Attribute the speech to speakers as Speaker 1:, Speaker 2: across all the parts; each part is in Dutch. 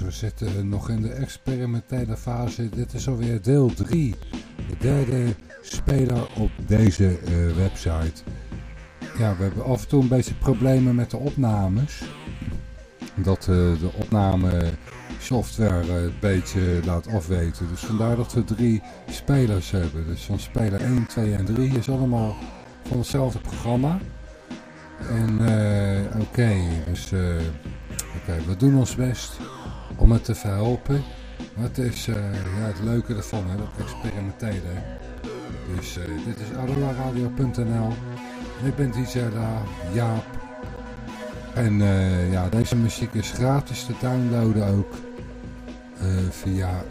Speaker 1: we zitten nog in de experimentele fase. Dit is alweer deel 3. De derde speler op deze uh, website. Ja, we hebben af en toe een beetje problemen met de opnames. Dat uh, de opname software een beetje laat afweten. Dus vandaar dat we drie spelers hebben. Dus van speler 1, 2 en 3 is allemaal van hetzelfde programma. En oké, dus okay, we doen ons best om het te verhelpen. Maar het is uh, ja, het leuke ervan, hè, dat experimenteren. Dus dit is adoradio.nl. Ik ben DJ La, Jaap. En ja, deze muziek is gratis te downloaden ook. via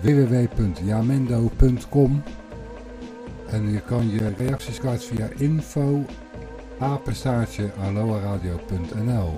Speaker 1: www.jamendo.com En je kan je reacties kwijt via info apenstaartje aloaradio.nl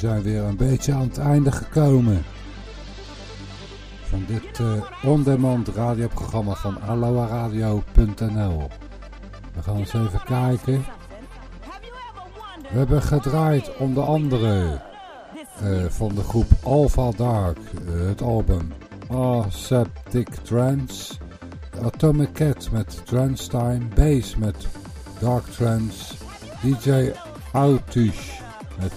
Speaker 1: zijn weer een beetje aan het einde gekomen. Van dit uh, on-demand radioprogramma van aloaradio.nl. We gaan eens even kijken. We hebben gedraaid onder andere uh, van de groep Alpha Dark, uh, het album Aseptic Trance. Atomic Cat met Trance Time, Bass met Dark Trance, DJ Autish met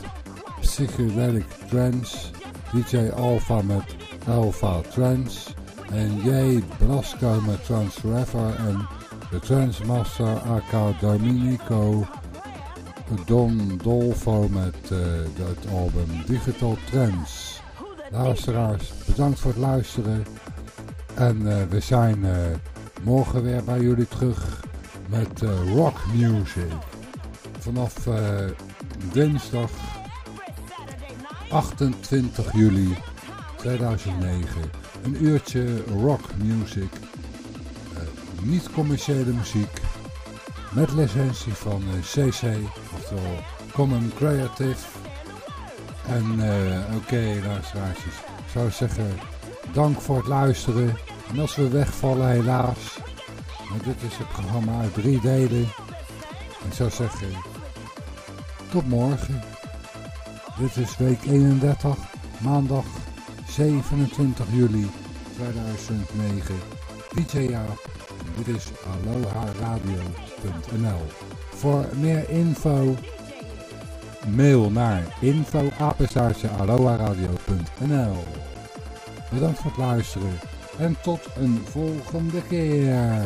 Speaker 1: Psychedelic Trance, DJ Alpha met Alpha Trance en J Blasco met Trance Forever en de Trance Master AK Dominico Don Dolfo met het album Digital Trance. Luisteraars, bedankt voor het luisteren en uh, we zijn uh, morgen weer bij jullie terug met rock music. Vanaf dinsdag 28 juli 2009. Een uurtje rock music. Uh, niet commerciële muziek. Met licentie van CC, oftewel Common Creative. En uh, oké, okay, luisteraarsjes. Ik zou zeggen, dank voor het luisteren. En als we wegvallen, helaas. Maar dit is het programma uit drie delen. Ik zou zeggen, tot morgen. Dit is week 31, maandag 27 juli 2009. DJ Jaap. Dit is aloharadio.nl. Voor meer info mail naar info@aloharadio.nl. Bedankt voor het luisteren en tot een volgende keer.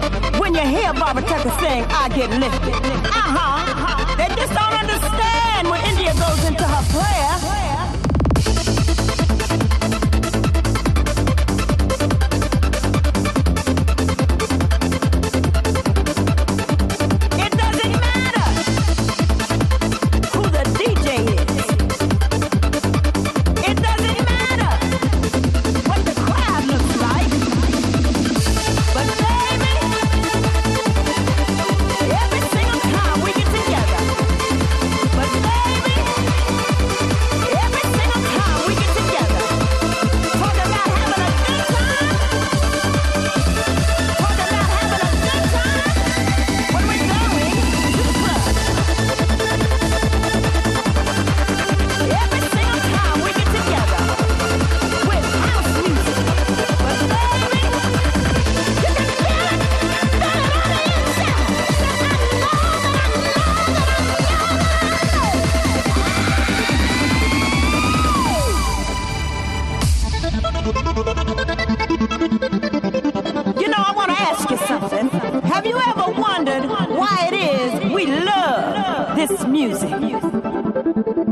Speaker 2: hear Barbara Tucker sing, I get lifted. Uh huh. They just don't understand. music.